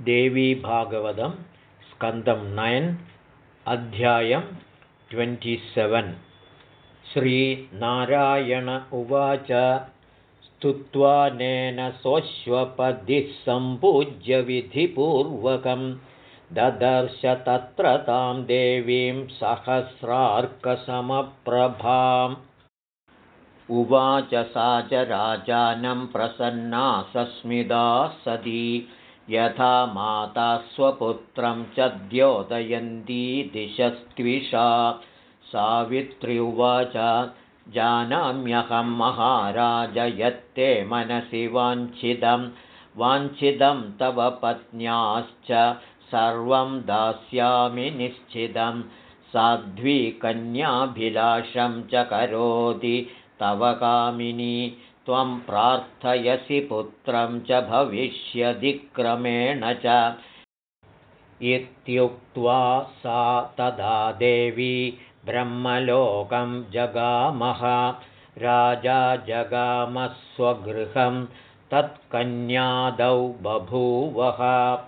देवीभागवतं स्कन्दं नयन् अध्यायं ट्वेण्टिसेवन्। श्रीनारायण उवाच स्तुत्वानेन सोऽश्वपदिः सम्पूज्य विधिपूर्वकं ददर्श तत्र तां देवीं सहस्रार्कसमप्रभाम्। उवाच सा च राजानं प्रसन्ना सस्मिदा सती यथा माता स्वपुत्रं च द्योतयन्ती दिशस्त्विषा। सावित्री उवाच जानाम्यहं महाराज यत्ते मनसि वाञ्छितं। वाञ्छितं तव पत्न्याश्च सर्वं दास्यामि निश्चितं। साध्वी कन्याभिलाषं च करोति तव कामिनी त्वं प्रार्थयसि पुत्रं च भविष्यदिक्रमेण च। इत्युक्त्वा सा तदा देवी ब्रह्मलोकं जगामः। राजा जगामस्वगृहं तत्कन्यादौ बभूवः।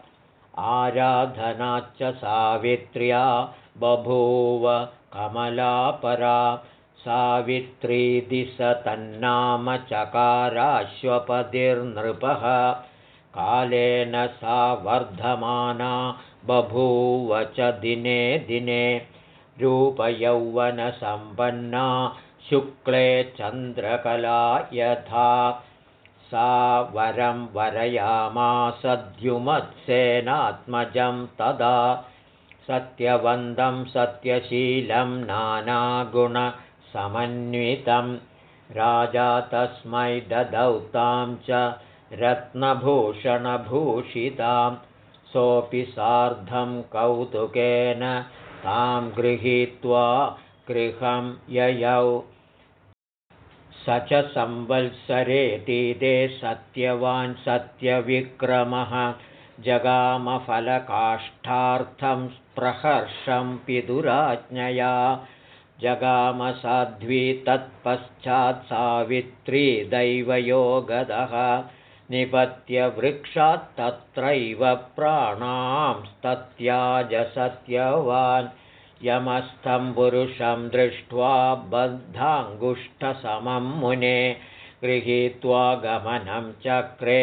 आराधनाच्च सावित्र्या बभूव कमलापरा सावित्रीदिश तन्नाम चकाराश्वपतिर्नृपः। कालेन सा वर्धमाना बभूव च दिने दिने। रूपयौवनसम्पन्ना शुक्ले चन्द्रकला यथा। सा वरं वरयामासद्युमत्सेनात्मजं तदा। सत्यवन्दं सत्यशीलं नानागुण समन्वितं। राजा तस्मै ददौ तां च रत्नभूषणभूषितां सोऽपि सार्धं कौतुकेन तां गृहीत्वा गृहं ययौ। स च संवत्सरेतीते सत्यवान् सत्यविक्रमः। जगामफलकाष्ठार्थं प्रहर्षं पितुराज्ञया जगामसाध्वी तत्पश्चात् सावित्री दैवयोगदः निपत्य वृक्षात्तत्रैव प्राणांस्तत्याजसत्यवान् यमस्थं पुरुषं दृष्ट्वा बद्धाङ्गुष्ठसमं मुने गृहीत्वा गमनं चक्रे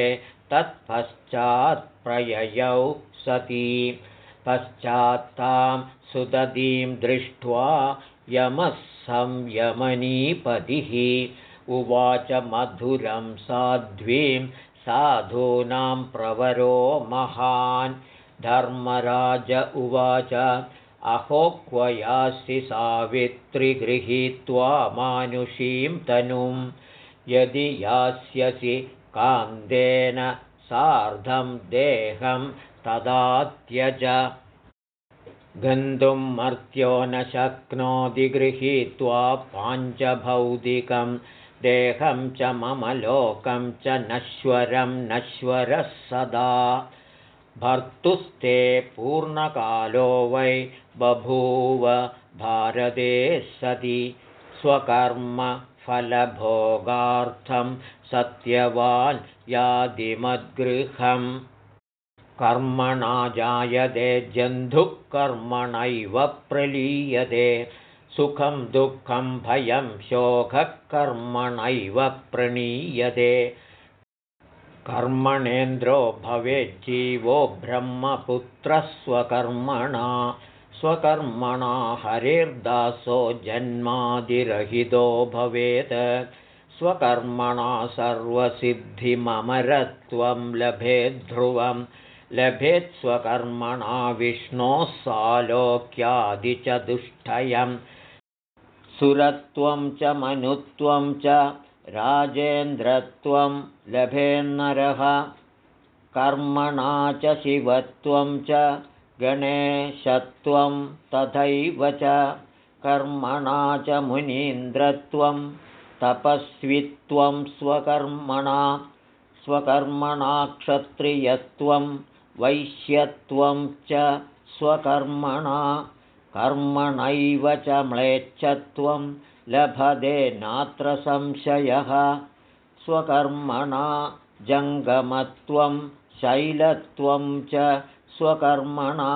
तत्पश्चात्प्रययौ सती। पश्चात्तां सुदतीं दृष्ट्वा यमः संयमनीपतिः उवाच मधुरं साध्वीं साधूनां प्रवरो महान्। धर्मराज उवाच अहो क्वयासि सावित्रि गृहीत्वा मानुषीं तनुं। यदि यास्यसि कान्तेन सार्धं देहं तदा त्यज गन्तुं मर्त्यो न शक्नोति गृहीत्वा पाञ्चभौतिकं देहं च मम लोकं च नश्वरं नश्वरः सदा। भर्तुस्ते पूर्णकालो वै बभूव भारते सति। स्वकर्मफलभोगार्थं सत्यवान् यादिमद्गृहम् कर्मणा जायते जन्धुः कर्मणैव प्रलीयते सुखं दुःखं भयं शोकः कर्मणैव प्रणीयते। कर्मणेन्द्रो भवेज्जीवो ब्रह्मपुत्रस्वकर्मणा स्वकर्मणा हरिर्दासो जन्मादिरहितो भवेत्। स्वकर्मणा सर्वसिद्धिममरत्वं लभेद्ध्रुवम् लभेत्स्वकर्मणा विष्णोः सालोक्यादिचतुष्टयं सुरत्वं च मनुत्वं च राजेन्द्रत्वं लभेन्नरः। कर्मणा च शिवत्वं च गणेशत्वं तथैव च कर्मणा च मुनीन्द्रत्वं तपस्वित्वं स्वकर्मणा स्वकर्मणा क्षत्रियत्वं वैश्यत्वं च स्वकर्मणा कर्मणैव च म्लेच्छत्वं लभते नात्र संशयः। स्वकर्मणा जङ्गमत्वं शैलत्वं च स्वकर्मणा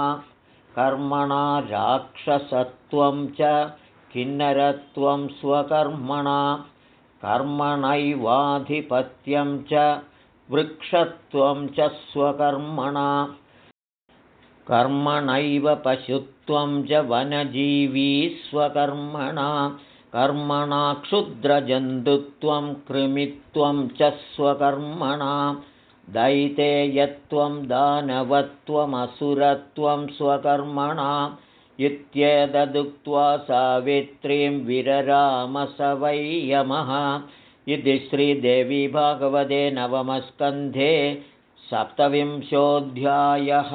कर्मणा राक्षसत्वं च किन्नरत्वं स्वकर्मणा कर्मणैवाधिपत्यं च वृक्षत्वं च स्वकर्मणा। कर्मणैव पशुत्वं च वनजीवी स्वकर्मणा। कर्मणा क्षुद्रजन्तुत्वं कृमित्वं च स्वकर्मणा। दैतेयत्वं दानवत्वमसुरत्वं स्वकर्मणा। इत्येतदुक्त्वा सावित्रीं विररामस वै यमः इति श्रीदेवी भागवते नवमस्कन्धे सप्तविंशोऽध्यायः